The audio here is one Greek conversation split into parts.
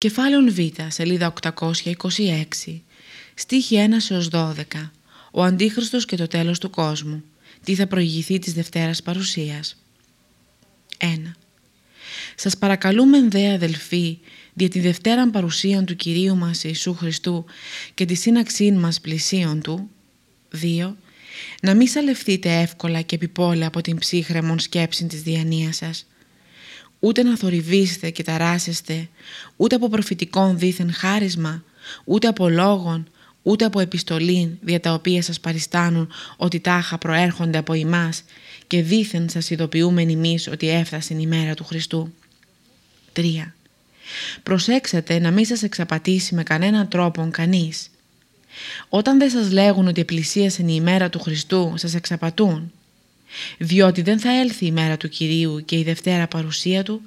Κεφάλαιο Β, σελίδα 826, στίχη 1 12. Ο Αντίχριστος και το τέλος του κόσμου. Τι θα προηγηθεί της Δευτέρας Παρουσίας. 1. Σας παρακαλούμε δε αδελφοί, δια τη Δευτέραν Παρουσίαν του Κυρίου μας Ιησού Χριστού και τη σύναξή μας πλησίον Του. 2. Να μη σαλευθείτε εύκολα και επιπόλαια από την ψύχρεμον σκέψη της διανοίας σας ούτε να θορυβήσετε και ταράσεστε, ούτε από προφητικών δίθεν χάρισμα, ούτε από λόγων, ούτε από επιστολήν δια τα οποία σας παριστάνουν ότι τάχα προέρχονται από εμάς και δίθεν σας ειδοποιούμε εμείς ότι έφτασε η μέρα του Χριστού. 3. Προσέξατε να μην σας εξαπατήσει με κανέναν τρόπο κανείς. Όταν δεν σας λέγουν ότι πλησίασε η ημέρα του Χριστού, σας εξαπατούν διότι δεν θα έλθει η μέρα του Κυρίου και η Δευτέρα παρουσία Του,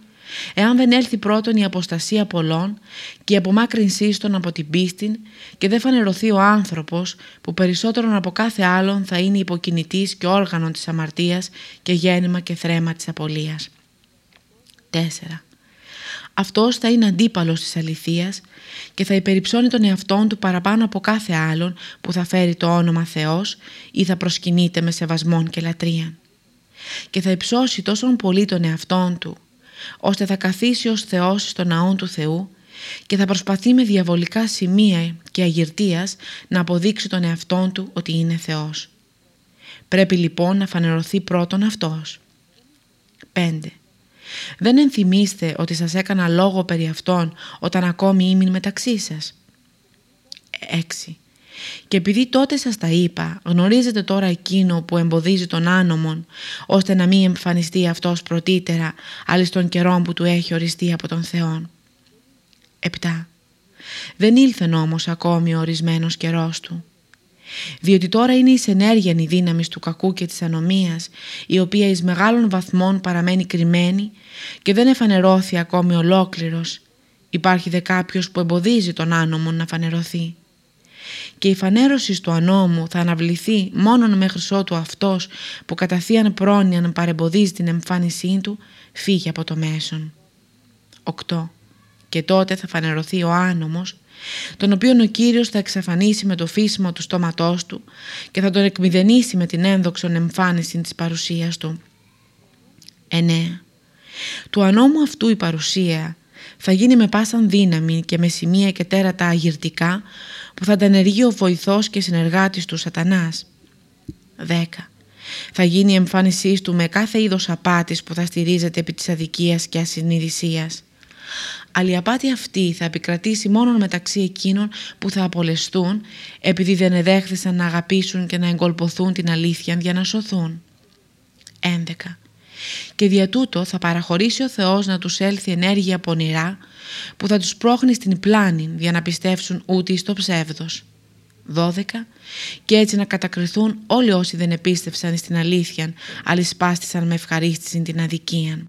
εάν δεν έλθει πρώτον η αποστασία πολλών και η απομάκρυνσή των από την πίστη και δεν φανερωθεί ο άνθρωπος που περισσότερον από κάθε άλλον θα είναι υποκινητής και όργανο της αμαρτίας και γέννημα και θρέμα της απολίας. 4. Αυτός θα είναι αντίπαλος της αληθείας και θα υπεριψώνει τον εαυτόν του παραπάνω από κάθε άλλον που θα φέρει το όνομα Θεός ή θα προσκυνείται με σεβασμόν και λατρεία. Και θα υψώσει τόσο πολύ τον εαυτόν του, ώστε θα καθίσει ως Θεός στο ναό του Θεού και θα προσπαθεί με διαβολικά σημεία και αγυρτίας να αποδείξει τον εαυτόν του ότι είναι Θεός. Πρέπει λοιπόν να φανερωθεί πρώτον αυτός. 5. Δεν ενθυμίστε ότι σας έκανα λόγο περί αυτών όταν ακόμη ήμουν μεταξύ σας. 6. Και επειδή τότε σας τα είπα, γνωρίζετε τώρα εκείνο που εμποδίζει τον άνομον, ώστε να μην εμφανιστεί αυτός πρωτήτερα, άλλη των καιρών που του έχει οριστεί από τον Θεό. 7. Δεν ήλθεν όμως ακόμη ο ορισμένος καιρός του διότι τώρα είναι εις ενέργεια η δύναμη του κακού και της ανομίας, η οποία εις μεγάλων βαθμών παραμένει κρυμμένη και δεν εφανερώθη ακόμη ολόκληρος. Υπάρχει δε κάποιος που εμποδίζει τον άνομο να φανερωθεί. Και η φανέρωσης του ανώμου θα αναβληθεί μόνον μέχρι ότου αυτός που κατά θείαν να παρεμποδίζει την εμφάνισή του φύγει από το μέσον. 8. Και τότε θα φανερωθεί ο άνομος τον οποίον ο Κύριος θα εξαφανίσει με το φύσιμο του στόματός του και θα τον εκμηδενήσει με την ένδοξον εμφάνιση της παρουσίας του. 9. Του ανώμου αυτού η παρουσία θα γίνει με πάσαν δύναμη και με σημεία και τέρατα αγυρτικά που θα ενεργεί ο βοηθός και συνεργάτης του σατανάς. 10. Θα γίνει η εμφάνισή του με κάθε είδος απάτης που θα στηρίζεται επί της αδικίας και ασυνειδησίας. Αλλά η απάτη αυτή θα επικρατήσει μόνο μεταξύ εκείνων που θα απολεστούν επειδή δεν εδέχθησαν να αγαπήσουν και να εγκολποθούν την αλήθεια για να σωθούν. 11. Και δια τούτο θα παραχωρήσει ο Θεός να τους έλθει ενέργεια πονηρά που θα τους πρόχνει στην πλάνη για να πιστεύσουν ούτε στο ψεύδος. 12. Και έτσι να κατακριθούν όλοι όσοι δεν επίστευσαν στην αλήθεια αλλά σπάστησαν με ευχαρίστηση την αδικία.